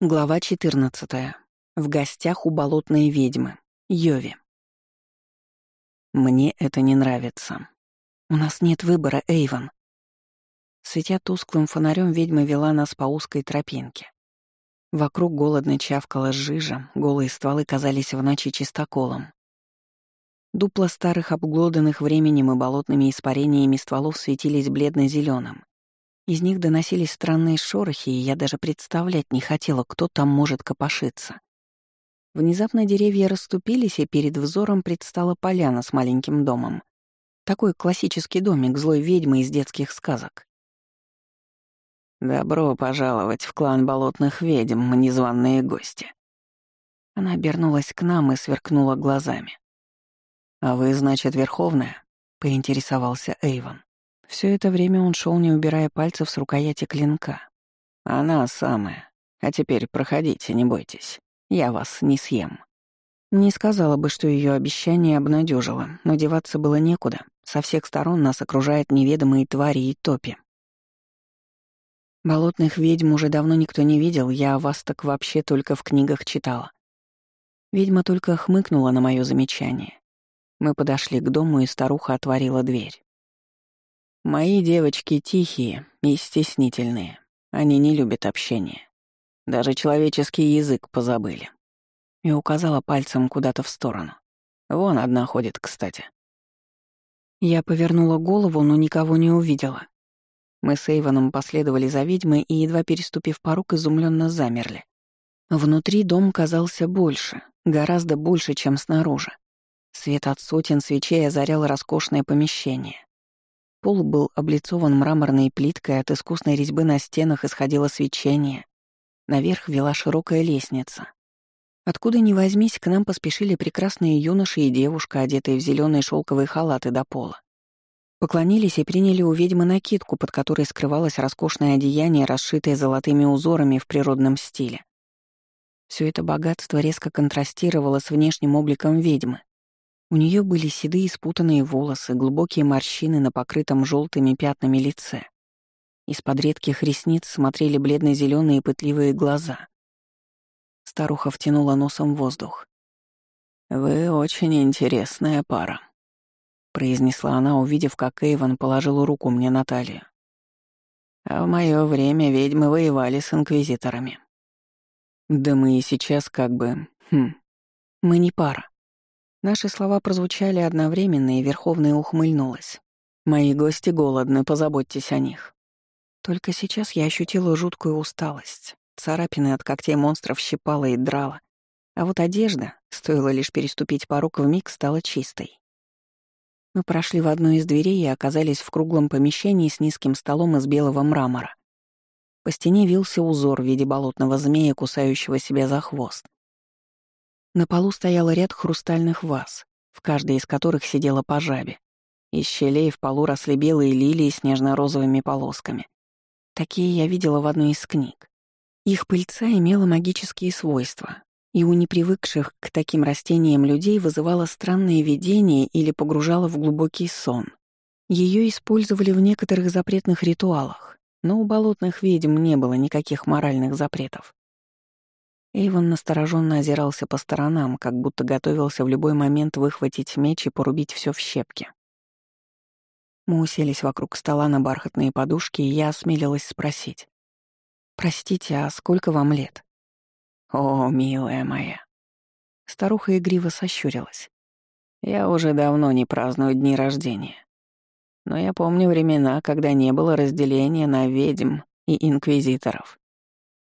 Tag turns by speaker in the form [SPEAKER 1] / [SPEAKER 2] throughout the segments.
[SPEAKER 1] Глава 14. В гостях у болотной ведьмы. Йови. Мне это не нравится. У нас нет выбора, Эйвен. Светя тусклым фонарем, ведьма вела нас по узкой тропинке. Вокруг голодно чавкала жижа, голые стволы казались в ночи чистоколом. Дупла старых обглоданных временем и болотными испарениями стволов светились бледно зеленым из них доносились странные шорохи, и я даже представлять не хотела, кто там может копошиться. Внезапно деревья расступились, и перед взором предстала поляна с маленьким домом. Такой классический домик злой ведьмы из детских сказок. «Добро пожаловать в клан болотных ведьм, незваные гости». Она обернулась к нам и сверкнула глазами. «А вы, значит, Верховная?» — поинтересовался Эйвон. Все это время он шел, не убирая пальцев с рукояти клинка. «Она самая. А теперь проходите, не бойтесь. Я вас не съем». Не сказала бы, что ее обещание обнадежило, но деваться было некуда. Со всех сторон нас окружают неведомые твари и топи. Болотных ведьм уже давно никто не видел, я о вас так вообще только в книгах читала. Ведьма только хмыкнула на мое замечание. Мы подошли к дому, и старуха отворила дверь. Мои девочки тихие и стеснительные. Они не любят общения. Даже человеческий язык позабыли. И указала пальцем куда-то в сторону. Вон одна ходит, кстати. Я повернула голову, но никого не увидела. Мы с Эйвоном последовали за ведьмой и, едва переступив порог, изумленно замерли. Внутри дом казался больше, гораздо больше, чем снаружи. Свет от сотен свечей озарял роскошное помещение. Пол был облицован мраморной плиткой, от искусной резьбы на стенах исходило свечение. Наверх вела широкая лестница. Откуда ни возьмись, к нам поспешили прекрасные юноши и девушка, одетые в зеленые шелковые халаты до пола. Поклонились и приняли у ведьмы накидку, под которой скрывалось роскошное одеяние, расшитое золотыми узорами в природном стиле. Все это богатство резко контрастировало с внешним обликом ведьмы. У нее были седые спутанные волосы, глубокие морщины на покрытом желтыми пятнами лице. Из-под редких ресниц смотрели бледно-зеленые пытливые глаза. Старуха втянула носом воздух. «Вы очень интересная пара», — произнесла она, увидев, как Эйвен положил руку мне на талию. «А в мое время ведьмы воевали с инквизиторами». «Да мы и сейчас как бы... Хм... Мы не пара», Наши слова прозвучали одновременно, и Верховная ухмыльнулась. «Мои гости голодны, позаботьтесь о них». Только сейчас я ощутила жуткую усталость. Царапины от когтей монстров щипала и драла. А вот одежда, стоило лишь переступить порог, вмиг стала чистой. Мы прошли в одну из дверей и оказались в круглом помещении с низким столом из белого мрамора. По стене вился узор в виде болотного змея, кусающего себя за хвост. На полу стоял ряд хрустальных ваз, в каждой из которых сидела по жабе. Из щелей в полу росли белые лилии с нежно-розовыми полосками. Такие я видела в одной из книг. Их пыльца имела магические свойства, и у непривыкших к таким растениям людей вызывала странные видения или погружала в глубокий сон. Ее использовали в некоторых запретных ритуалах, но у болотных ведьм не было никаких моральных запретов. Эйвон настороженно озирался по сторонам, как будто готовился в любой момент выхватить меч и порубить все в щепки. Мы уселись вокруг стола на бархатные подушки, и я осмелилась спросить. «Простите, а сколько вам лет?» «О, милая моя!» Старуха игриво сощурилась. «Я уже давно не праздную дни рождения. Но я помню времена, когда не было разделения на ведьм и инквизиторов.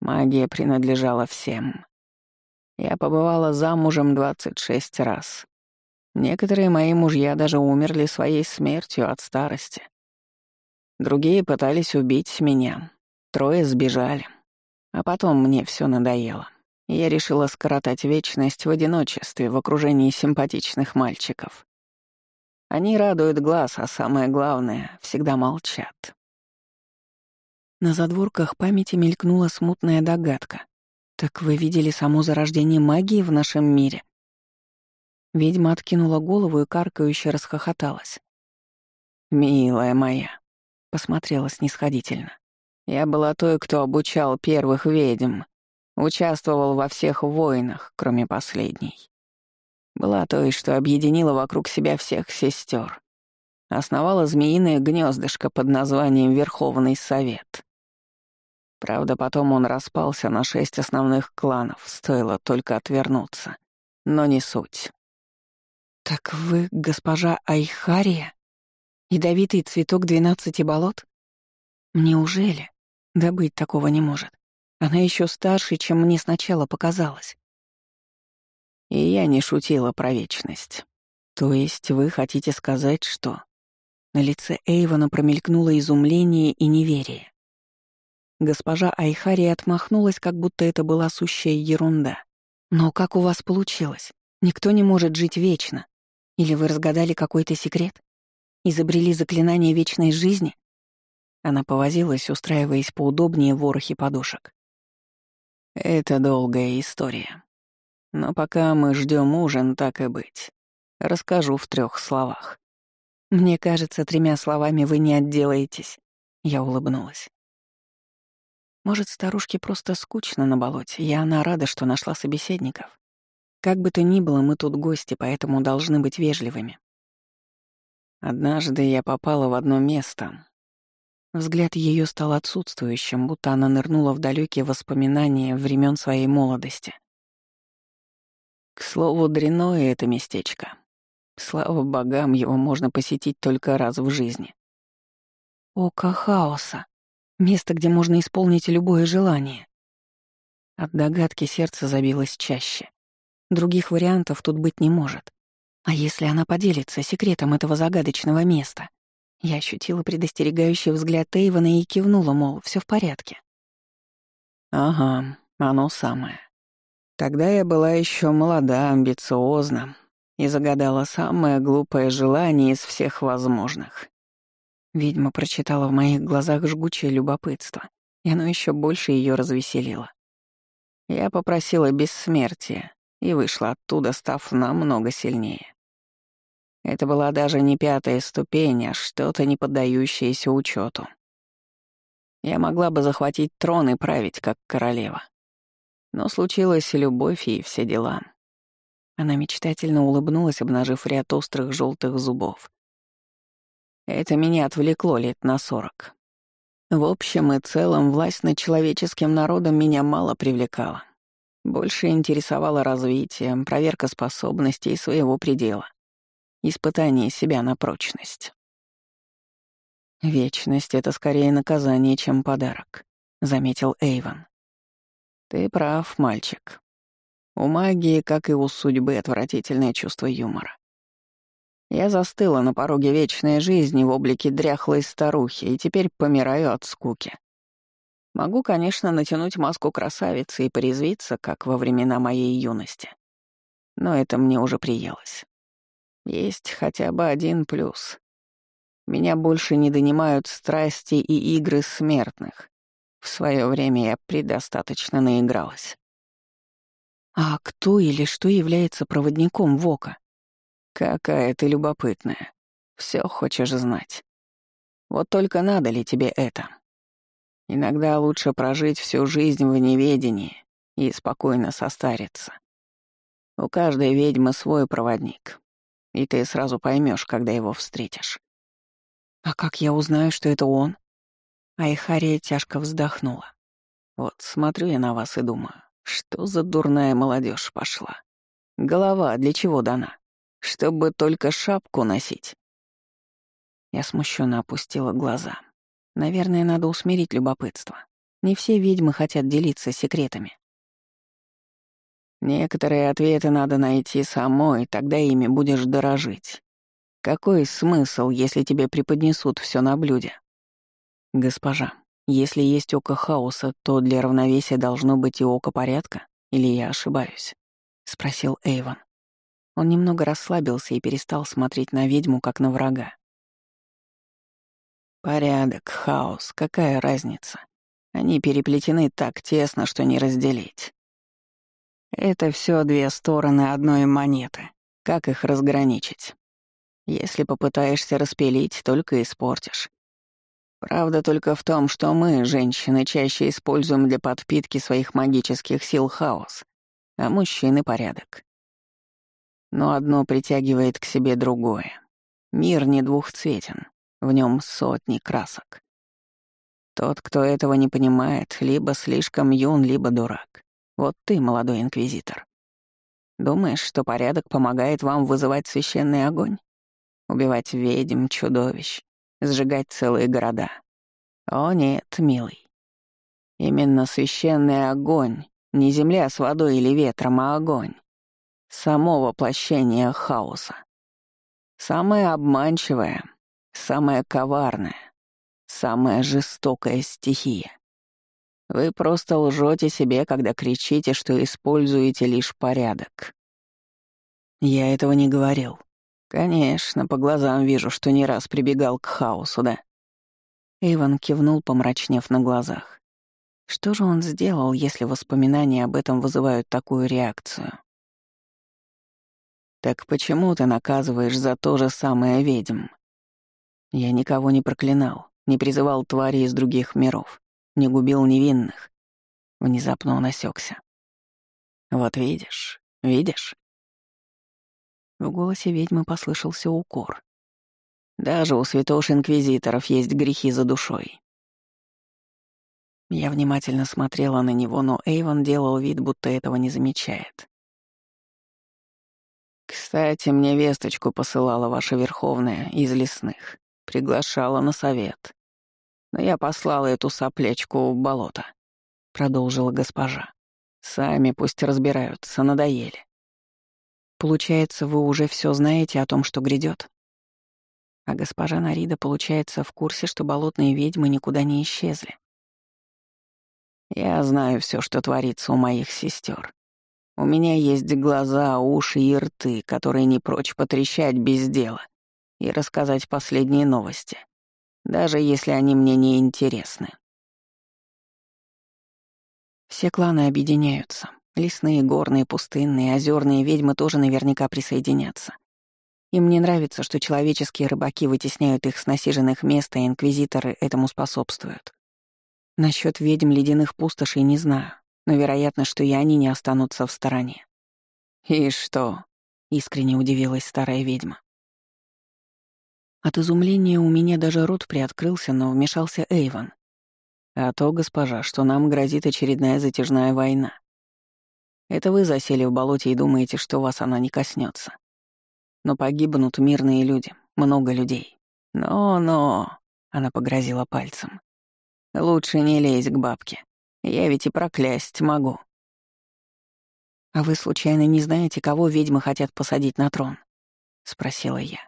[SPEAKER 1] Магия принадлежала всем. Я побывала замужем 26 раз. Некоторые мои мужья даже умерли своей смертью от старости. Другие пытались убить меня. Трое сбежали. А потом мне все надоело. Я решила скоротать вечность в одиночестве в окружении симпатичных мальчиков. Они радуют глаз, а самое главное — всегда молчат. На задворках памяти мелькнула смутная догадка. «Так вы видели само зарождение магии в нашем мире?» Ведьма откинула голову и каркающе расхохоталась. «Милая моя», — посмотрела снисходительно. «Я была той, кто обучал первых ведьм. Участвовал во всех войнах, кроме последней. Была той, что объединила вокруг себя всех сестер. Основала змеиное гнездышко под названием Верховный Совет. Правда, потом он распался на шесть основных кланов, стоило только отвернуться. Но не суть.
[SPEAKER 2] «Так вы госпожа Айхария? Ядовитый цветок двенадцати болот? Неужели? Да быть такого не может. Она еще старше, чем мне сначала показалось.
[SPEAKER 1] И я не шутила про вечность. То есть вы хотите сказать, что... На лице Эйвона промелькнуло изумление и неверие. Госпожа Айхари отмахнулась, как будто это была сущая ерунда. «Но как у вас получилось? Никто не может жить вечно. Или вы разгадали какой-то секрет? Изобрели заклинание вечной жизни?» Она повозилась, устраиваясь поудобнее в ворохе подушек. «Это долгая история. Но пока мы ждем ужин, так и быть. Расскажу в трех словах. Мне кажется, тремя словами вы не отделаетесь. Я улыбнулась. Может, старушке просто скучно на болоте, и она рада, что нашла собеседников. Как бы то ни было, мы тут гости, поэтому должны быть вежливыми. Однажды я попала в одно место. Взгляд ее стал отсутствующим, будто она нырнула в далекие воспоминания времен своей молодости. К слову, дряное это местечко. Слава богам, его можно посетить только раз в жизни.
[SPEAKER 2] Око хаоса. Место, где можно исполнить любое желание.
[SPEAKER 1] От догадки сердце забилось чаще. Других вариантов тут быть не может. А если она поделится секретом этого загадочного места? Я ощутила предостерегающий взгляд Эйвона и кивнула, мол, все в порядке. Ага, оно самое. Тогда я была еще молода, амбициозна и загадала самое глупое желание из всех возможных. Ведьма прочитала в моих глазах жгучее любопытство, и оно еще больше ее развеселило. Я попросила бессмертия и вышла оттуда, став намного сильнее. Это была даже не пятая ступень, а что-то не поддающееся учету. Я могла бы захватить трон и править как королева. Но случилась любовь и все дела. Она мечтательно улыбнулась, обнажив ряд острых желтых зубов. Это меня отвлекло лет на сорок. В общем и целом, власть над человеческим народом меня мало привлекала. Больше интересовало развитие, проверка способностей своего предела, испытание себя на прочность. «Вечность — это скорее наказание, чем подарок», — заметил Эйвен. Ты прав, мальчик. У магии, как и у судьбы, отвратительное чувство юмора. Я застыла на пороге вечной жизни в облике дряхлой старухи и теперь помираю от скуки. Могу, конечно, натянуть маску красавицы и порезвиться, как во времена моей юности. Но это мне уже приелось. Есть хотя бы один плюс. Меня больше не донимают страсти и игры смертных. В свое время я предостаточно наигралась. А кто или что является проводником Вока? Какая ты любопытная. Все хочешь знать. Вот только надо ли тебе это? Иногда лучше прожить всю жизнь в неведении и спокойно состариться. У каждой ведьмы свой проводник, и ты сразу поймешь, когда его встретишь.
[SPEAKER 2] А как я узнаю, что это он?
[SPEAKER 1] Айхария тяжко вздохнула. Вот смотрю я на вас и думаю, что за дурная молодежь пошла. Голова для чего дана? Чтобы только шапку носить. Я смущенно опустила глаза. Наверное, надо усмирить любопытство. Не все ведьмы хотят делиться секретами. Некоторые ответы надо найти самой, тогда ими будешь дорожить. Какой смысл, если тебе преподнесут все на блюде? «Госпожа, если есть око хаоса, то для равновесия должно быть и око порядка, или я ошибаюсь?» — спросил Эйвон. Он немного расслабился и перестал смотреть на ведьму, как на врага. «Порядок, хаос, какая разница? Они переплетены так тесно, что не разделить. Это все две стороны одной монеты. Как их разграничить? Если попытаешься распилить, только испортишь. Правда только в том, что мы, женщины, чаще используем для подпитки своих магических сил хаос, а мужчины — порядок. Но одно притягивает к себе другое. Мир не двухцветен, в нем сотни красок. Тот, кто этого не понимает, либо слишком юн, либо дурак. Вот ты, молодой инквизитор. Думаешь, что порядок помогает вам вызывать священный огонь? Убивать ведьм, чудовищ, сжигать целые города? О нет, милый. Именно священный огонь, не земля с водой или ветром, а огонь. Само воплощение хаоса. Самое обманчивое, самое коварное, самая жестокая стихия. Вы просто лжете себе, когда кричите, что используете лишь порядок. Я этого не говорил. Конечно, по глазам вижу, что не раз прибегал к хаосу, да? Иван кивнул, помрачнев на глазах. Что же он сделал, если воспоминания об этом вызывают такую реакцию? «Так почему ты наказываешь за то же самое ведьм?» Я никого не проклинал, не призывал твари из других миров, не губил невинных. Внезапно он осекся. «Вот видишь, видишь?» В голосе ведьмы послышался укор. «Даже у святош инквизиторов есть грехи за душой». Я внимательно смотрела на него, но Эйвон делал вид, будто этого не замечает. «Кстати, мне весточку посылала ваша Верховная из лесных. Приглашала на совет. Но я послала эту соплечку в болото», — продолжила госпожа. «Сами пусть разбираются, надоели». «Получается, вы уже все знаете о том, что грядет? А госпожа Нарида, получается, в курсе, что болотные ведьмы никуда не исчезли. Я знаю все, что творится у моих сестер. У меня есть глаза, уши и рты, которые не прочь потрещать без дела и рассказать последние новости, даже если они мне не интересны. Все кланы объединяются. Лесные, горные, пустынные, озерные ведьмы тоже наверняка присоединятся. Им не нравится, что человеческие рыбаки вытесняют их с насиженных мест, а инквизиторы этому способствуют. Насчет ведьм ледяных пустошей не знаю, но вероятно, что и они не останутся в стороне. «И что?» — искренне удивилась старая ведьма. От изумления у меня даже рот приоткрылся, но вмешался Эйвон. А то, госпожа, что нам грозит очередная затяжная война. Это вы засели в болоте и думаете, что вас она не коснется. Но погибнут мирные люди, много людей. Но-но, она погрозила пальцем. Лучше не лезь к бабке. Я ведь и проклясть могу. А вы случайно не знаете, кого ведьмы хотят посадить на трон? спросила я.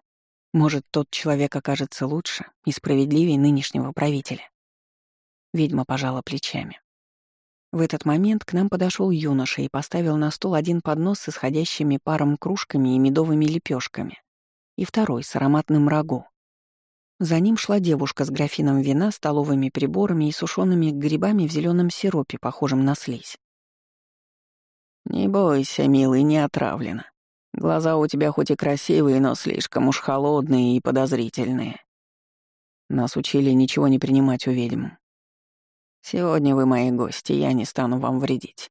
[SPEAKER 1] Может, тот человек окажется лучше и справедливее нынешнего правителя. Ведьма пожала плечами. В этот момент к нам подошел юноша и поставил на стол один поднос с исходящими паром кружками и медовыми лепешками, и второй с ароматным рагу. За ним шла девушка с графином вина, столовыми приборами и сушеными грибами в зеленом сиропе, похожем на слизь. «Не бойся, милый, не отравлено», Глаза у тебя хоть и красивые, но слишком уж холодные и подозрительные. Нас учили ничего не принимать у ведьм. Сегодня вы мои гости, я не стану вам вредить.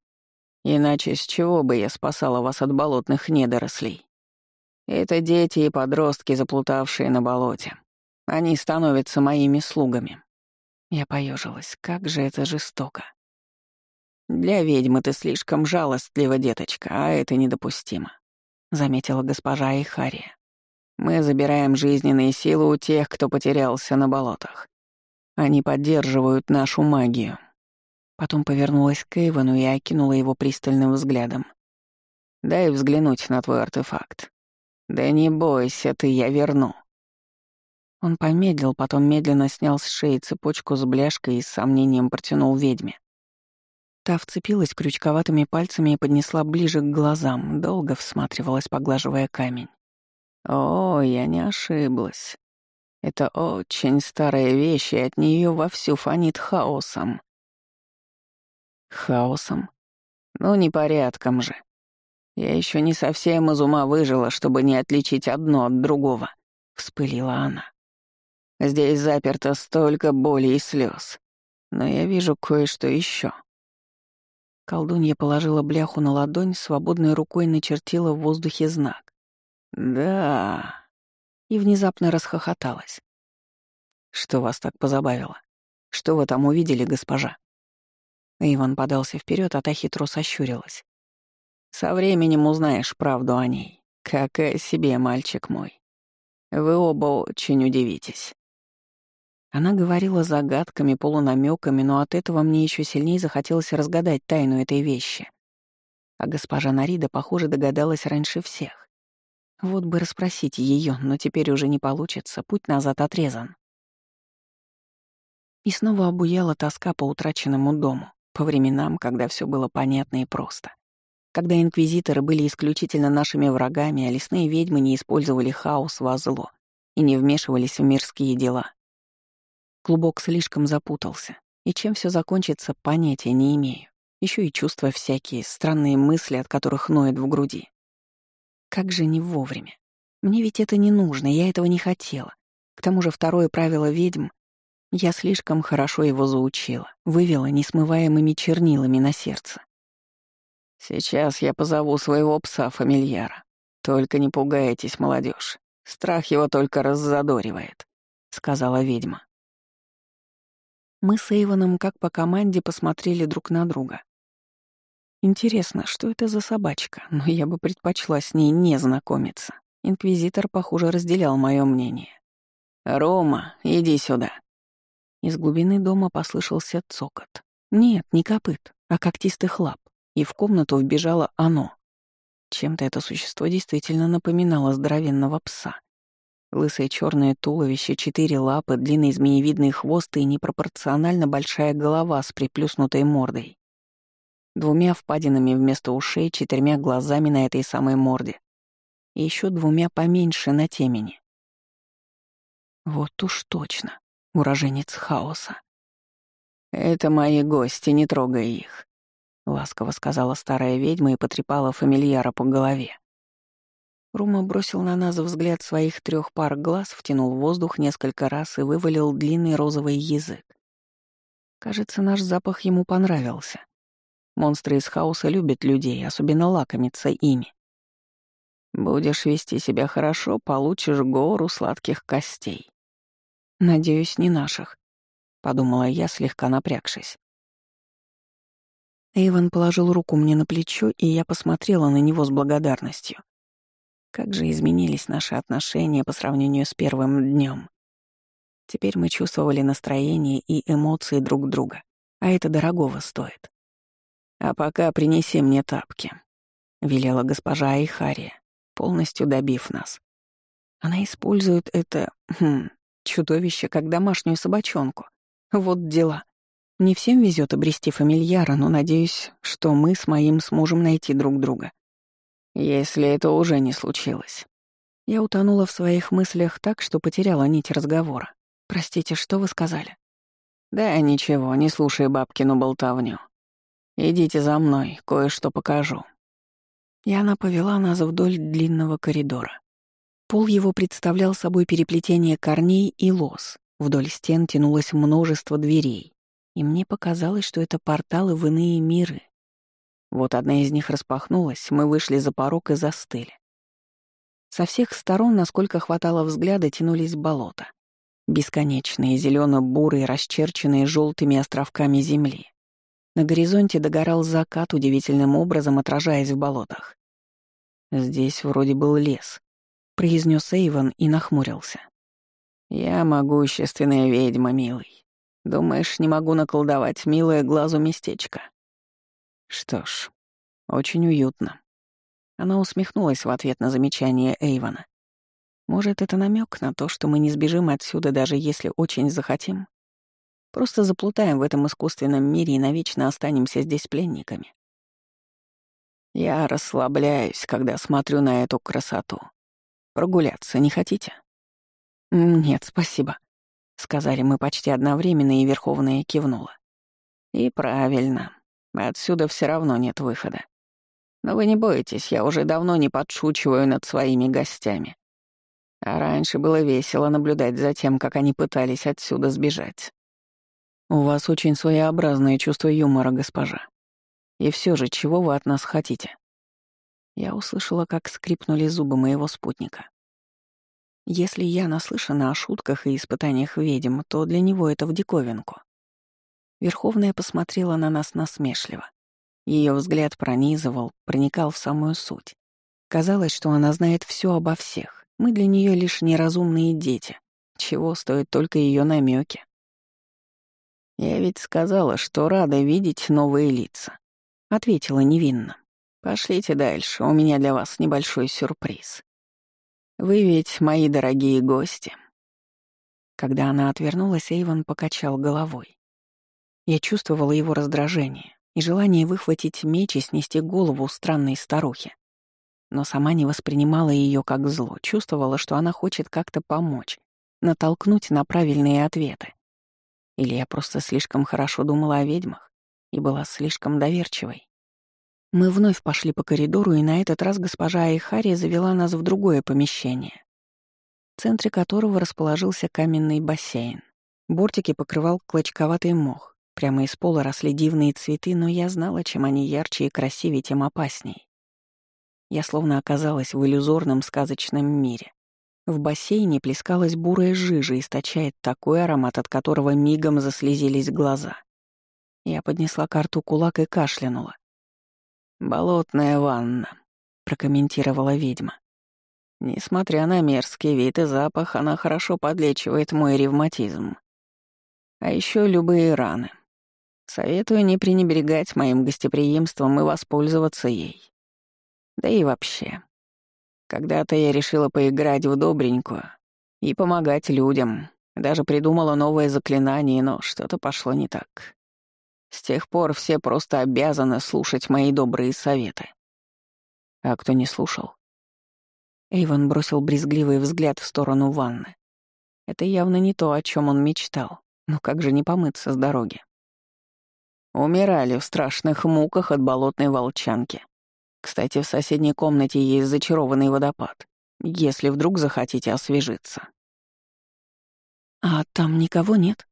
[SPEAKER 1] Иначе с чего бы я спасала вас от болотных недорослей? Это дети и подростки, заплутавшие на болоте. Они становятся моими слугами. Я поежилась, как же это жестоко. Для ведьмы ты слишком жалостлива, деточка, а это недопустимо. — заметила госпожа Ихария. «Мы забираем жизненные силы у тех, кто потерялся на болотах. Они поддерживают нашу магию». Потом повернулась к Эйвону и окинула его пристальным взглядом. «Дай взглянуть на твой артефакт». «Да не бойся ты, я верну». Он помедлил, потом медленно снял с шеи цепочку с бляшкой и с сомнением протянул ведьме. Та вцепилась крючковатыми пальцами и поднесла ближе к глазам, долго всматривалась, поглаживая камень. О, я не ошиблась. Это очень старая вещь, и от нее вовсю фонит хаосом. Хаосом? Ну, непорядком же. Я еще не совсем из ума выжила, чтобы не отличить одно от другого, вспылила она. Здесь заперто столько боли и слез. Но я вижу кое-что еще. Колдунья положила бляху на ладонь, свободной рукой начертила в воздухе знак. «Да...» И внезапно расхохоталась. «Что вас так позабавило? Что вы там увидели, госпожа?» Иван подался вперед, а та хитро сощурилась. «Со временем узнаешь правду о ней. Как о себе, мальчик мой. Вы оба очень удивитесь». Она говорила загадками, полунамеками, но от этого мне еще сильнее захотелось разгадать тайну этой вещи. А госпожа Нарида, похоже, догадалась раньше всех. Вот бы расспросить ее, но теперь уже не получится, путь назад отрезан. И снова обуяла тоска по утраченному дому, по временам, когда все было понятно и просто. Когда инквизиторы были исключительно нашими врагами, а лесные ведьмы не использовали хаос во зло и не вмешивались в мирские дела — Клубок слишком запутался, и чем все закончится, понятия не имею. Еще и чувства всякие, странные мысли, от которых ноет в груди. Как же не вовремя. Мне ведь это не нужно, я этого не хотела. К тому же второе правило ведьм я слишком хорошо его заучила, вывела несмываемыми чернилами на сердце. «Сейчас я позову своего пса-фамильяра. Только не пугайтесь, молодежь. Страх его только раззадоривает», — сказала ведьма. Мы с Эйвоном как по команде посмотрели друг на друга. Интересно, что это за собачка, но я бы предпочла с ней не знакомиться. Инквизитор, похоже, разделял мое мнение. «Рома, иди сюда». Из глубины дома послышался цокот. Нет, не копыт, а когтистых лап, и в комнату вбежало оно. Чем-то это существо действительно напоминало здоровенного пса. Лысое черное туловище, четыре лапы, длинный змеевидный хвост и непропорционально большая голова с приплюснутой мордой. Двумя впадинами вместо ушей, четырьмя глазами на этой самой морде. И еще двумя поменьше на темени. Вот уж точно, уроженец хаоса. «Это мои гости, не трогай их», — ласково сказала старая ведьма и потрепала фамильяра по голове. Рума бросил на нас взгляд своих трех пар глаз, втянул воздух несколько раз и вывалил длинный розовый язык. Кажется, наш запах ему понравился. Монстры из хаоса любят людей, особенно лакомиться ими. Будешь вести себя хорошо, получишь гору сладких костей. Надеюсь, не наших, — подумала я, слегка напрягшись. Эйвен положил руку мне на плечо, и я посмотрела на него с благодарностью. Как же изменились наши отношения по сравнению с первым днем. Теперь мы чувствовали настроение и эмоции друг друга, а это дорогого стоит. «А пока принеси мне тапки», — велела госпожа Айхария, полностью добив нас. Она использует это, хм, чудовище как домашнюю собачонку. Вот дела. Не всем везет обрести фамильяра, но надеюсь, что мы с моим сможем найти друг друга. Если это уже не случилось. Я утонула в своих мыслях так, что потеряла нить разговора. Простите, что вы сказали? Да ничего, не слушай бабкину болтовню. Идите за мной, кое-что покажу. И она повела нас вдоль длинного коридора. Пол его представлял собой переплетение корней и лоз. Вдоль стен тянулось множество дверей. И мне показалось, что это порталы в иные миры, вот одна из них распахнулась, мы вышли за порог и застыли. Со всех сторон, насколько хватало взгляда, тянулись болота. Бесконечные, зелено бурые расчерченные желтыми островками земли. На горизонте догорал закат, удивительным образом отражаясь в болотах. «Здесь вроде был лес», — произнес Эйвен и нахмурился. «Я могущественная ведьма, милый. Думаешь, не могу наколдовать милое глазу местечко?» Что ж, очень уютно. Она усмехнулась в ответ на замечание Эйвона. Может, это намек на то, что мы не сбежим отсюда, даже если очень захотим? Просто заплутаем в этом искусственном мире и навечно останемся здесь пленниками. Я расслабляюсь, когда смотрю на эту красоту. Прогуляться не хотите? Нет, спасибо, сказали мы почти одновременно, и Верховная кивнула. И правильно. Отсюда все равно нет выхода. Но вы не бойтесь, я уже давно не подшучиваю над своими гостями. А раньше было весело наблюдать за тем, как они пытались отсюда сбежать. У вас очень своеобразное чувство юмора, госпожа. И все же, чего вы от нас хотите? Я услышала, как скрипнули зубы моего спутника. Если я наслышана о шутках и испытаниях ведьм, то для него это в диковинку. Верховная посмотрела на нас насмешливо. Ее взгляд пронизывал, проникал в самую суть. Казалось, что она знает все обо всех. Мы для нее лишь неразумные дети. Чего стоят только ее намеки. «Я ведь сказала, что рада видеть новые лица», — ответила невинно. «Пошлите дальше, у меня для вас небольшой сюрприз. Вы ведь мои дорогие гости». Когда она отвернулась, Эйвен покачал головой. Я чувствовала его раздражение и желание выхватить меч и снести голову странной старухи но сама не воспринимала ее как зло, чувствовала, что она хочет как-то помочь, натолкнуть на правильные ответы. Или я просто слишком хорошо думала о ведьмах и была слишком доверчивой. Мы вновь пошли по коридору, и на этот раз госпожа Айхари завела нас в другое помещение, в центре которого расположился каменный бассейн. Бортики покрывал клочковатый мох, прямо из пола росли дивные цветы, но я знала, чем они ярче и красивее, тем опасней. Я словно оказалась в иллюзорном сказочном мире. В бассейне плескалась бурая жижа, источает такой аромат, от которого мигом заслезились глаза. Я поднесла карту кулак и кашлянула. «Болотная ванна», — прокомментировала ведьма. «Несмотря на мерзкий вид и запах, она хорошо подлечивает мой ревматизм. А еще любые раны. Советую не пренебрегать моим гостеприимством и воспользоваться ей. Да и вообще. Когда-то я решила поиграть в добренькую и помогать людям. Даже придумала новое заклинание, но что-то пошло не так. С тех пор все просто обязаны слушать мои добрые советы. А кто не слушал? Эйвен бросил брезгливый взгляд в сторону ванны. Это явно не то, о чем он мечтал. Но как же не помыться с дороги? Умирали в страшных муках от болотной волчанки. Кстати, в соседней комнате есть зачарованный водопад, если вдруг захотите освежиться. «А там никого нет?»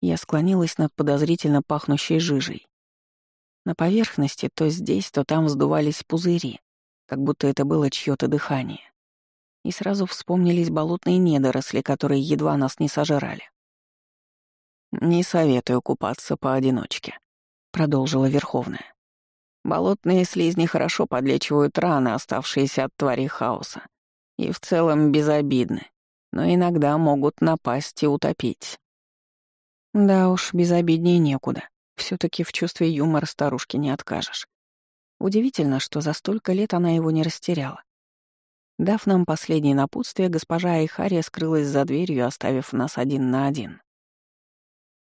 [SPEAKER 1] Я склонилась над подозрительно пахнущей жижей. На поверхности то здесь, то там вздувались пузыри, как будто это было чьё то дыхание. И сразу вспомнились болотные недоросли, которые едва нас не сожрали. «Не советую купаться поодиночке», — продолжила Верховная. Болотные слизни хорошо подлечивают раны, оставшиеся от тварей хаоса, и в целом безобидны, но иногда могут напасть и утопить. Да уж, безобиднее некуда. все таки в чувстве юмора старушки не откажешь. Удивительно, что за столько лет она его не растеряла. Дав нам последнее напутствие, госпожа Айхария скрылась за дверью, оставив нас один на один.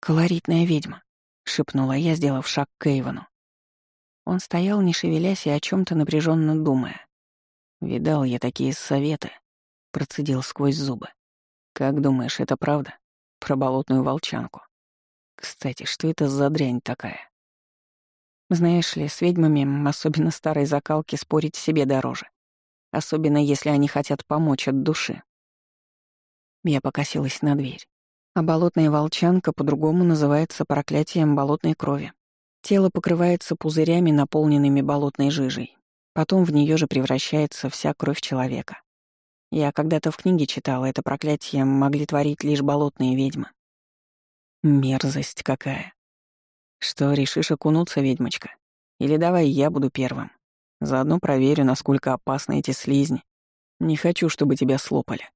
[SPEAKER 1] «Колоритная ведьма», — шепнула я, сделав шаг к Эйвону. Он стоял, не шевелясь и о чем то напряженно думая. «Видал я такие советы», — процедил сквозь зубы. «Как думаешь, это правда? Про болотную волчанку? Кстати, что это за дрянь такая?» Знаешь ли, с ведьмами, особенно старой закалки, спорить себе дороже. Особенно если они хотят помочь от души. Я покосилась на дверь. А болотная волчанка по-другому называется проклятием болотной крови. Тело покрывается пузырями, наполненными болотной жижей. Потом в нее же превращается вся кровь человека. Я когда-то в книге читала, это проклятие могли творить лишь болотные ведьмы. Мерзость какая. Что, решишь окунуться, ведьмочка? Или давай я буду первым. Заодно проверю, насколько опасны эти слизни. Не хочу, чтобы тебя слопали.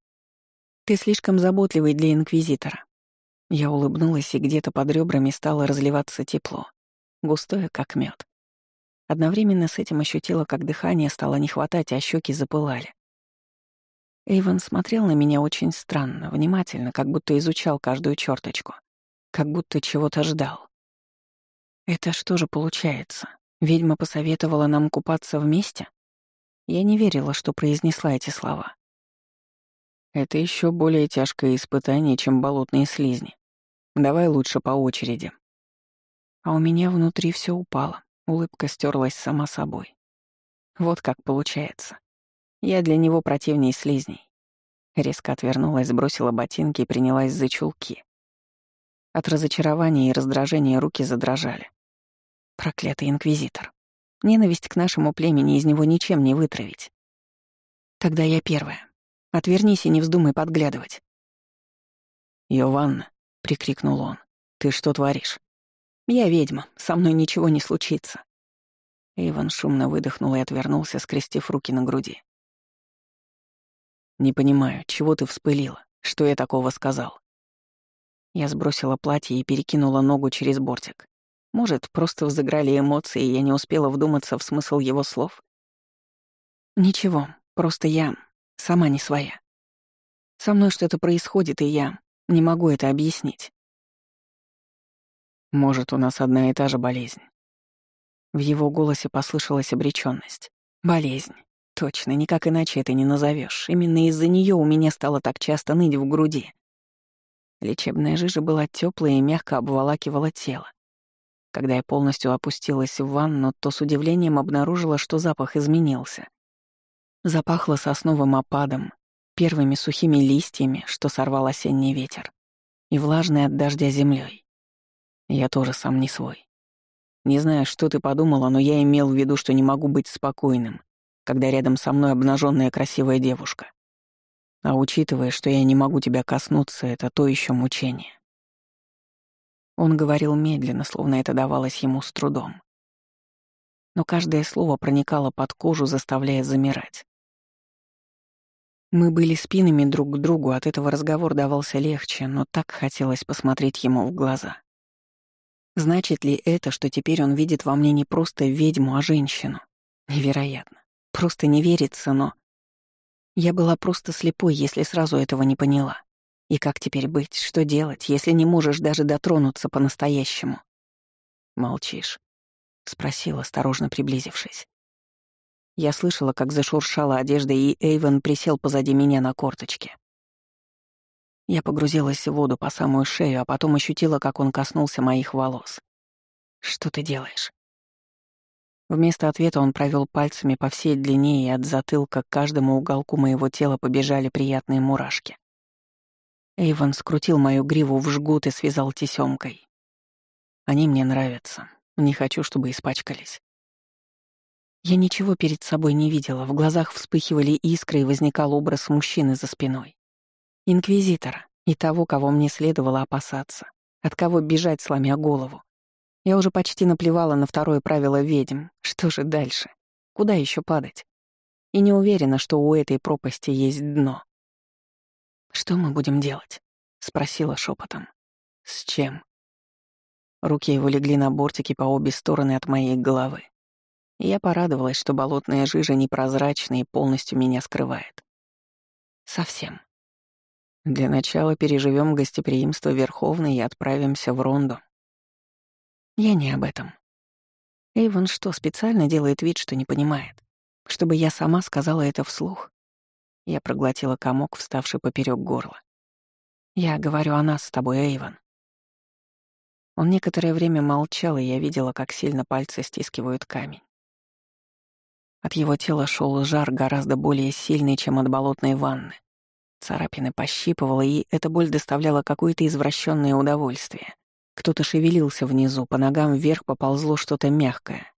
[SPEAKER 1] Ты слишком заботливый для Инквизитора. Я улыбнулась, и где-то под ребрами стало разливаться тепло густое, как мед. Одновременно с этим ощутила, как дыхание стало не хватать, а щеки запылали. Эйвен смотрел на меня очень странно, внимательно, как будто изучал каждую черточку, как будто чего-то ждал. Это что же получается? Ведьма посоветовала нам купаться вместе? Я не верила, что произнесла эти слова. Это еще более тяжкое испытание, чем болотные слизни. Давай лучше по очереди. А у меня внутри все упало, улыбка стерлась сама собой. Вот как получается. Я для него противней слизней. Резко отвернулась, сбросила ботинки и принялась за чулки. От разочарования и раздражения руки задрожали. Проклятый инквизитор. Ненависть к нашему племени из него ничем не вытравить. Тогда я первая. Отвернись и не вздумай подглядывать. «Йованна», — прикрикнул он, — «ты что творишь?» «Я ведьма, со мной ничего не случится». Иван шумно выдохнул и отвернулся, скрестив руки на груди. «Не понимаю, чего ты вспылила? Что я такого сказал?» Я сбросила платье и перекинула ногу через бортик. Может, просто взыграли эмоции, и я не успела вдуматься в смысл его слов? Ничего, просто я сама не своя. Со мной что-то происходит, и я не могу это объяснить. Может, у нас одна и та же болезнь. В его голосе послышалась обречённость. Болезнь. Точно, никак иначе это не назовешь. Именно из-за неё у меня стало так часто ныть в груди. Лечебная жижа была теплая и мягко обволакивала тело. Когда я полностью опустилась в ванну, то с удивлением обнаружила, что запах изменился. Запахло сосновым опадом, первыми сухими листьями, что сорвал осенний ветер, и влажной от дождя землей. Я тоже сам не свой. Не знаю, что ты подумала, но я имел в виду, что не могу быть спокойным, когда рядом со мной обнаженная красивая девушка. А учитывая, что я не могу тебя коснуться, это то еще мучение. Он говорил медленно, словно это давалось ему с трудом. Но каждое слово проникало под кожу, заставляя замирать. Мы были спинами друг к другу, от этого разговор давался легче, но так хотелось посмотреть ему в глаза. Значит ли это, что теперь он видит во мне не просто ведьму, а женщину? Невероятно. Просто не верится, но... Я была просто слепой, если сразу этого не поняла. И как теперь быть, что делать, если не можешь даже дотронуться по-настоящему? Молчишь, спросил, осторожно приблизившись. Я слышала, как зашуршала одежда, и Эйвен присел позади меня на корточке. Я погрузилась в воду по самую шею, а потом ощутила, как он коснулся моих волос. «Что ты делаешь?» Вместо ответа он провел пальцами по всей длине, и от затылка к каждому уголку моего тела побежали приятные мурашки. Эйвен скрутил мою гриву в жгут и связал тесёмкой. Они мне нравятся. Не хочу, чтобы испачкались. Я ничего перед собой не видела, в глазах вспыхивали искры и возникал образ мужчины за спиной. Инквизитора и того, кого мне следовало опасаться, от кого бежать, сломя голову. Я уже почти наплевала на второе правило ведьм. Что же дальше? Куда еще падать? И не уверена, что у этой пропасти есть дно. «Что мы будем делать?» — спросила шепотом. «С чем?» Руки его легли на бортике по обе стороны от моей головы. Я порадовалась, что болотная жижа непрозрачна и полностью меня скрывает. Совсем. Для начала переживем гостеприимство Верховной и отправимся в Ронду. Я не об этом. Эйвон что, специально делает вид, что не понимает? Чтобы я сама сказала это вслух? Я проглотила комок, вставший поперек горла. «Я говорю о нас с тобой, Эйвен». Он некоторое время молчал, и я видела, как сильно пальцы стискивают камень. От его тела шел жар гораздо более сильный, чем от болотной ванны. Царапины пощипывало, и эта боль доставляла какое-то извращенное удовольствие. Кто-то шевелился внизу, по ногам вверх поползло что-то мягкое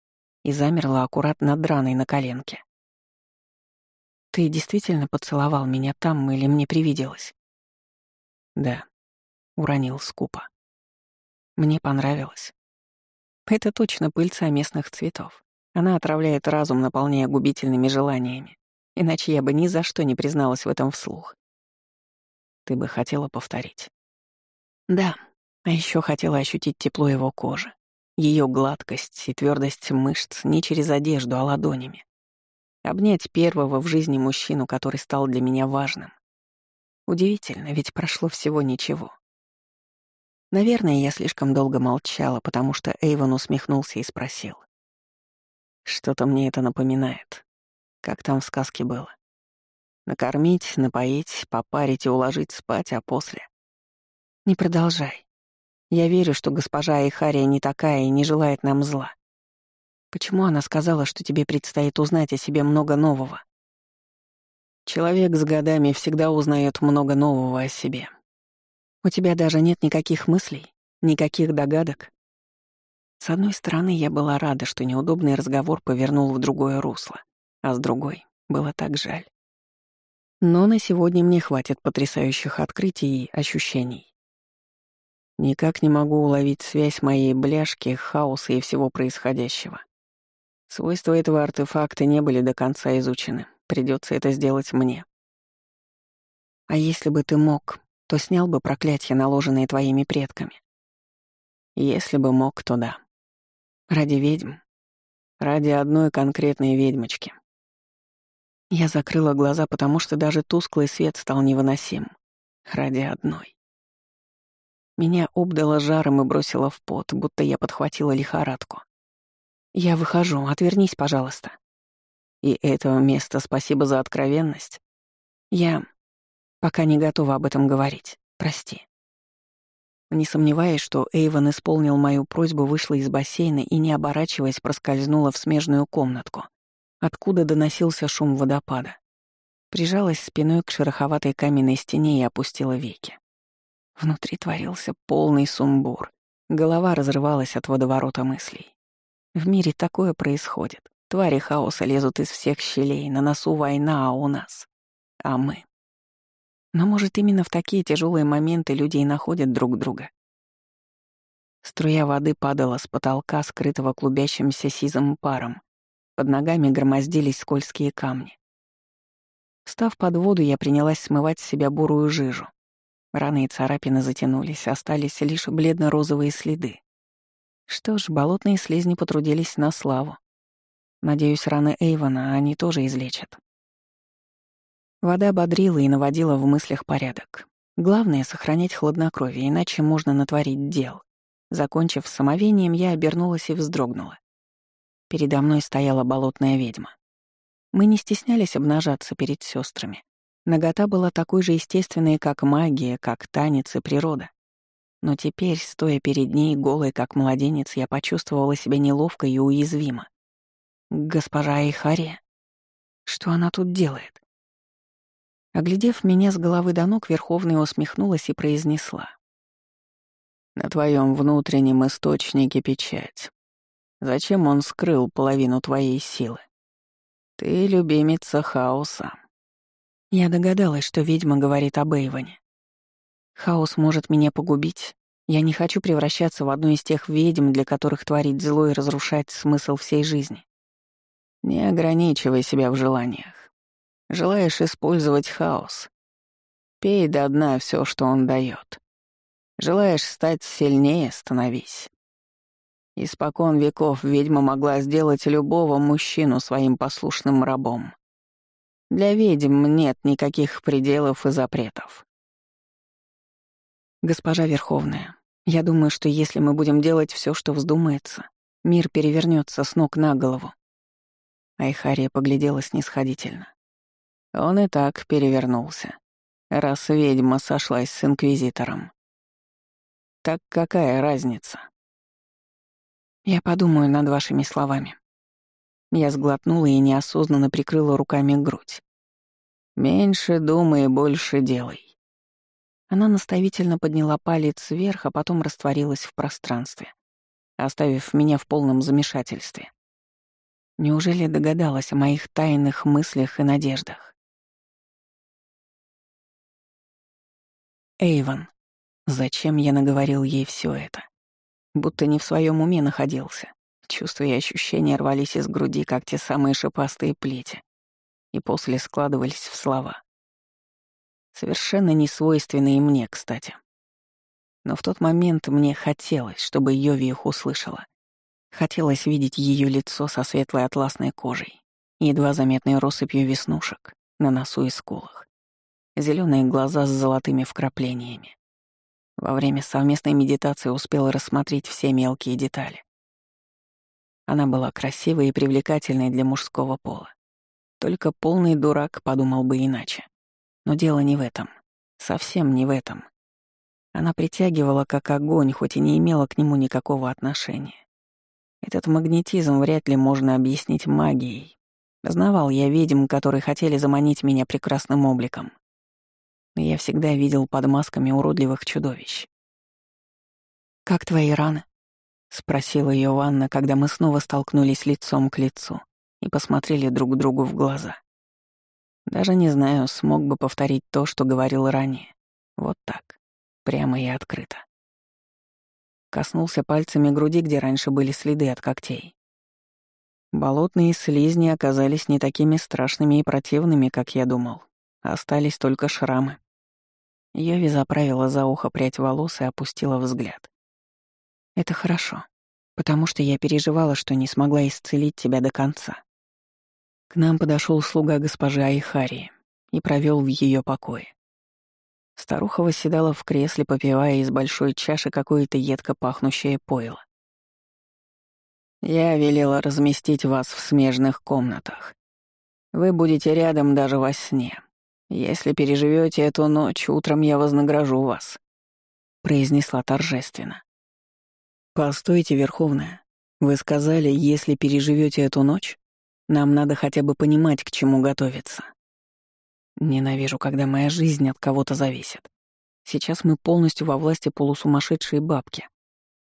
[SPEAKER 1] и замерло аккуратно над на коленке. Ты действительно поцеловал меня там или мне привиделось? Да, уронил скупо. Мне понравилось. Это точно пыльца местных цветов. Она отравляет разум, наполняя губительными желаниями. Иначе я бы ни за что не призналась в этом вслух. Ты бы хотела повторить? Да, а еще хотела ощутить тепло его кожи, ее гладкость и твердость мышц не через одежду, а ладонями. Обнять первого в жизни мужчину, который стал для меня важным. Удивительно, ведь прошло всего ничего. Наверное, я слишком долго молчала, потому что Эйвон усмехнулся и спросил. Что-то мне это напоминает. Как там в сказке было? Накормить, напоить, попарить и уложить спать, а после... Не продолжай. Я верю, что госпожа Айхария не такая и не желает нам зла. Почему она сказала, что тебе предстоит узнать о себе много нового? Человек с годами всегда узнает много нового о себе. У тебя даже нет никаких мыслей, никаких догадок. С одной стороны, я была рада, что неудобный разговор повернул в другое русло, а с другой — было так жаль. Но на сегодня мне хватит потрясающих открытий и ощущений. Никак не могу уловить связь моей бляшки, хаоса и всего происходящего. Свойства этого артефакта не были до конца изучены. Придется это сделать мне. А если бы ты мог, то снял бы проклятие, наложенное твоими предками. Если бы мог, то да. Ради ведьм. Ради одной конкретной ведьмочки. Я закрыла глаза, потому что даже тусклый свет стал невыносим. Ради одной. Меня обдало жаром и бросило в пот, будто я подхватила лихорадку. «Я выхожу, отвернись, пожалуйста». «И этого места спасибо за откровенность. Я пока не готова об этом говорить. Прости». Не сомневаясь, что Эйвен исполнил мою просьбу, вышла из бассейна и, не оборачиваясь, проскользнула в смежную комнатку, откуда доносился шум водопада. Прижалась спиной к шероховатой каменной стене и опустила веки. Внутри творился полный сумбур. Голова разрывалась от водоворота мыслей. В мире такое происходит. Твари хаоса лезут из всех щелей, на носу война, а у нас... А мы... Но, может, именно в такие тяжелые моменты люди и находят друг друга. Струя воды падала с потолка, скрытого клубящимся сизым паром. Под ногами громоздились скользкие камни. Встав под воду, я принялась смывать с себя бурую жижу. Раны и царапины затянулись, остались лишь бледно-розовые следы. Что ж, болотные слизни потрудились на славу. Надеюсь, раны Эйвона они тоже излечат. Вода бодрила и наводила в мыслях порядок. Главное — сохранять хладнокровие, иначе можно натворить дел. Закончив с самовением, я обернулась и вздрогнула. Передо мной стояла болотная ведьма. Мы не стеснялись обнажаться перед сестрами. Нагота была такой же естественной, как магия, как танец и природа. Но теперь, стоя перед ней, голой как младенец, я почувствовала себя неловко и уязвимо. «Госпожа Айхария? Что она тут делает?» Оглядев меня с головы до ног, Верховная усмехнулась и произнесла. «На твоем внутреннем источнике печать. Зачем он скрыл половину твоей силы? Ты любимица хаоса, я догадалась, что ведьма говорит об Эйвоне. Хаос может меня погубить. Я не хочу превращаться в одну из тех ведьм, для которых творить зло и разрушать смысл всей жизни. Не ограничивай себя в желаниях. Желаешь использовать хаос? Пей до дна все, что он дает. Желаешь стать сильнее — становись. Испокон веков ведьма могла сделать любого мужчину своим послушным рабом. Для ведьм нет никаких пределов и запретов. Госпожа Верховная, я думаю, что если мы будем делать все, что вздумается, мир перевернется с ног на голову. Айхария поглядела снисходительно. Он и так перевернулся, раз ведьма сошлась с инквизитором. Так какая разница? Я подумаю над вашими словами. Я сглотнула и неосознанно прикрыла руками грудь. «Меньше думай, больше делай». Она наставительно подняла палец вверх, а потом растворилась в пространстве, оставив меня в полном замешательстве. Неужели догадалась о моих тайных мыслях и надеждах? Эйвен. Зачем я наговорил ей все это? Будто не в своем уме находился. Чувства и ощущения рвались из груди, как те самые шипастые плети, и после складывались в слова. Совершенно несвойственные мне, кстати. Но в тот момент мне хотелось, чтобы Йови их услышала. Хотелось видеть ее лицо со светлой атласной кожей, едва заметной россыпью веснушек на носу и скулах, зеленые глаза с золотыми вкраплениями. Во время совместной медитации успела рассмотреть все мелкие детали. Она была красивой и привлекательной для мужского пола. Только полный дурак подумал бы иначе. Но дело не в этом. Совсем не в этом. Она притягивала как огонь, хоть и не имела к нему никакого отношения. Этот магнетизм вряд ли можно объяснить магией. Знавал я ведьм, которые хотели заманить меня прекрасным обликом. Я всегда видел под масками уродливых чудовищ.
[SPEAKER 2] «Как твои раны?»
[SPEAKER 1] — спросила ее Ванна, когда мы снова столкнулись лицом к лицу и посмотрели друг другу в глаза. Даже не знаю, смог бы повторить то, что говорил ранее. Вот так, прямо и открыто. Коснулся пальцами груди, где раньше были следы от когтей. Болотные слизни оказались не такими страшными и противными, как я думал. Остались только шрамы. Йови заправила за ухо прядь волос и опустила взгляд. «Это хорошо, потому что я переживала, что не смогла исцелить тебя до конца. К нам подошел слуга госпожи Айхарии и провел в ее покое. Старуха восседала в кресле, попивая из большой чаши какое-то едко пахнущее пойло. «Я велела разместить вас в смежных комнатах. Вы будете рядом даже во сне. Если переживете эту ночь, утром я вознагражу вас», — произнесла торжественно. «Постойте, Верховная. Вы сказали, если переживете эту ночь?» Нам надо хотя бы понимать, к чему готовиться. Ненавижу, когда моя жизнь от кого-то зависит. Сейчас мы полностью во власти полусумасшедшей бабки.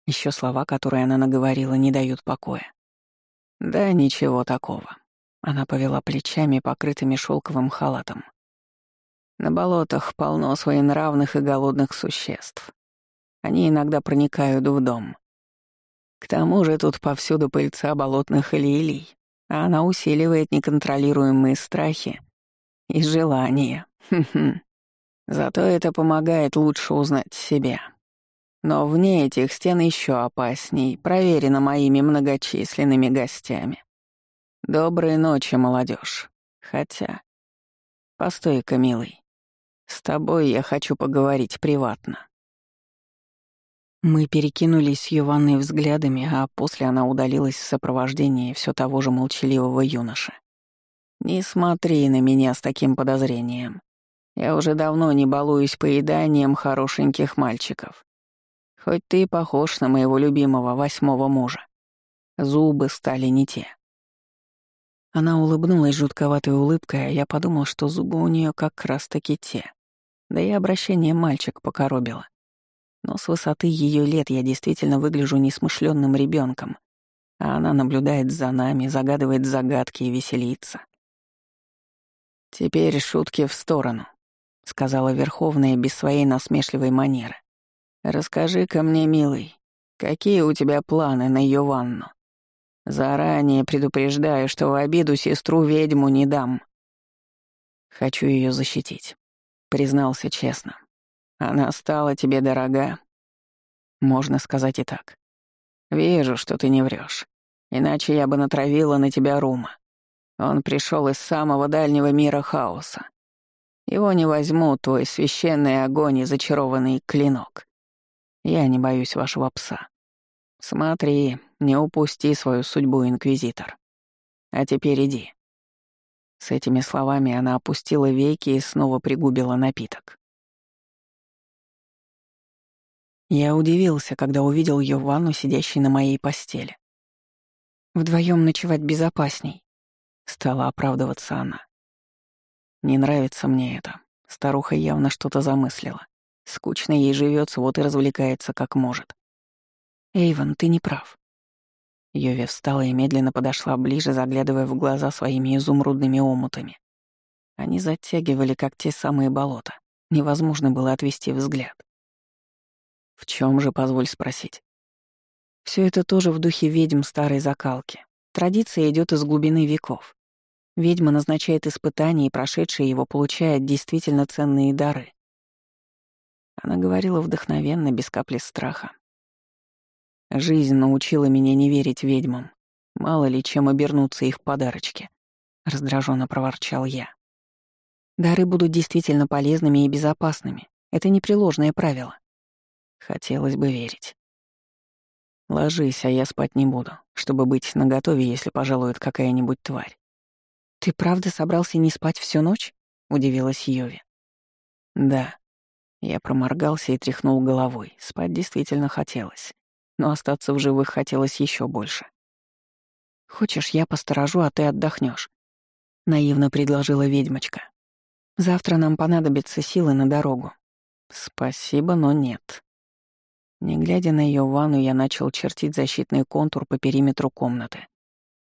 [SPEAKER 1] Еще слова, которые она наговорила, не дают покоя. Да ничего такого. Она повела плечами, покрытыми шелковым халатом. На болотах полно своенравных и голодных существ. Они иногда проникают в дом. К тому же тут повсюду пыльца болотных лилий, а она усиливает неконтролируемые страхи и желания. Зато это помогает лучше узнать себя. Но вне этих стен еще опасней, проверено моими многочисленными гостями. Доброй ночи, молодежь. Хотя... Постой-ка, милый. С тобой я хочу поговорить приватно. Мы перекинулись с Юванной взглядами, а после она удалилась в сопровождении все того же молчаливого юноши. «Не смотри на меня с таким подозрением. Я уже давно не балуюсь поеданием хорошеньких мальчиков. Хоть ты похож на моего любимого восьмого мужа. Зубы стали не те». Она улыбнулась жутковатой улыбкой, а я подумал, что зубы у нее как раз-таки те. Да и обращение мальчик покоробило. Но с высоты ее лет я действительно выгляжу несмышленным ребенком, а она наблюдает за нами, загадывает загадки и веселится. «Теперь шутки в сторону», — сказала Верховная без своей насмешливой манеры. «Расскажи-ка мне, милый, какие у тебя планы на ее ванну? Заранее предупреждаю, что в обиду сестру-ведьму не дам». «Хочу ее защитить», — признался честно. Она стала тебе дорога? Можно сказать и так. Вижу, что ты не врешь. Иначе я бы натравила на тебя Рума. Он пришел из самого дальнего мира хаоса. Его не возьму твой священный огонь и зачарованный клинок. Я не боюсь вашего пса. Смотри, не упусти свою судьбу, Инквизитор. А теперь иди». С этими словами она опустила веки и снова пригубила напиток. Я удивился, когда увидел ее в ванну, сидящей на моей постели. Вдвоем ночевать безопасней», — стала оправдываться она. «Не нравится мне это. Старуха явно что-то замыслила. Скучно ей живется, вот и развлекается как может». «Эйвен, ты не прав». Йови встала и медленно подошла ближе, заглядывая в глаза своими изумрудными омутами. Они затягивали, как те самые болота. Невозможно было отвести взгляд. В чем же, позволь спросить? Все это тоже в духе ведьм старой закалки. Традиция идет из глубины веков. Ведьма назначает испытания, и прошедшие его получают действительно ценные дары. Она говорила вдохновенно, без капли страха. Жизнь научила меня не верить ведьмам. Мало ли, чем обернуться их подарочки. Раздраженно проворчал я. Дары будут действительно полезными и безопасными. Это непреложное правило. Хотелось бы верить. Ложись, а я спать не буду, чтобы быть наготове, если пожалует какая-нибудь тварь. Ты правда собрался не спать всю ночь? удивилась Йови. Да. Я проморгался и тряхнул головой. Спать действительно хотелось, но остаться в живых хотелось еще больше. Хочешь, я посторожу, а ты отдохнешь. наивно предложила ведьмочка. «Завтра нам понадобятся силы на дорогу». «Спасибо, но нет». Не глядя на ее ванну, я начал чертить защитный контур по периметру комнаты.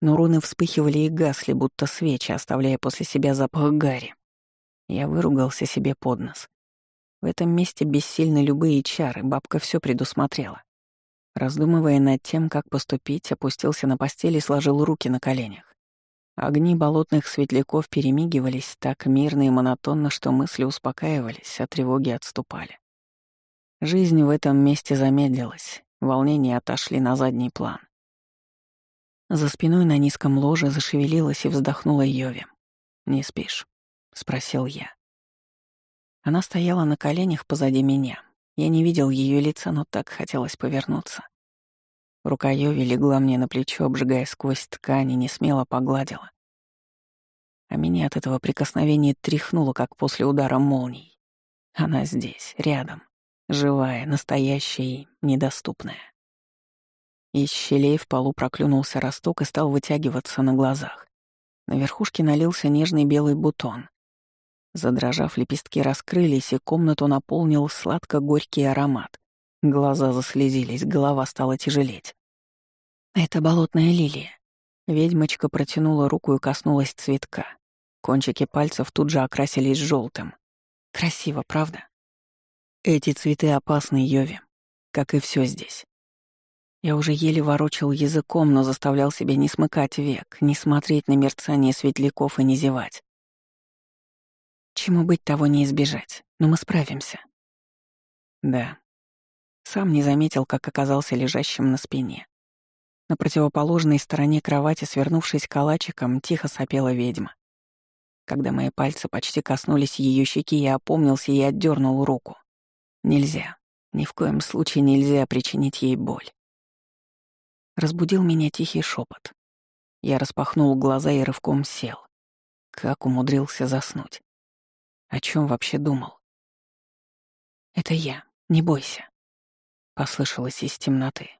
[SPEAKER 1] Но руны вспыхивали и гасли, будто свечи, оставляя после себя запах гари. Я выругался себе под нос. В этом месте бессильны любые чары, бабка все предусмотрела. Раздумывая над тем, как поступить, опустился на постели и сложил руки на коленях. Огни болотных светляков перемигивались так мирно и монотонно, что мысли успокаивались, а тревоги отступали. Жизнь в этом месте замедлилась, волнения отошли на задний план. За спиной на низком ложе зашевелилась и вздохнула Йови. «Не спишь?» — спросил я. Она стояла на коленях позади меня. Я не видел ее лица, но так хотелось повернуться. Рука Йови легла мне на плечо, обжигая сквозь ткань и не смело погладила. А меня от этого прикосновения тряхнуло, как после удара молний. Она здесь, рядом, живая, настоящая и недоступная. Из щелей в полу проклюнулся росток и стал вытягиваться на глазах. На верхушке налился нежный белый бутон. Задрожав, лепестки раскрылись, и комнату наполнил сладко-горький аромат. Глаза заслезились, голова стала тяжелеть. «Это болотная лилия». Ведьмочка протянула руку и коснулась цветка. Кончики пальцев тут же окрасились желтым. Красиво, правда? Эти цветы опасны Йови, как и все здесь. Я уже еле ворочал языком, но заставлял себя не смыкать век, не смотреть на мерцание светляков и не зевать. Чему быть, того не избежать, но мы справимся. Да. Сам не заметил, как оказался лежащим на спине. На противоположной стороне кровати, свернувшись калачиком, тихо сопела ведьма. Когда мои пальцы почти коснулись ее щеки, я опомнился и отдернул руку. Нельзя. Ни в коем случае нельзя причинить ей боль. Разбудил меня тихий шепот. Я распахнул глаза и рывком сел. Как умудрился заснуть. О чем вообще думал? «Это я, не бойся», — послышалось из темноты.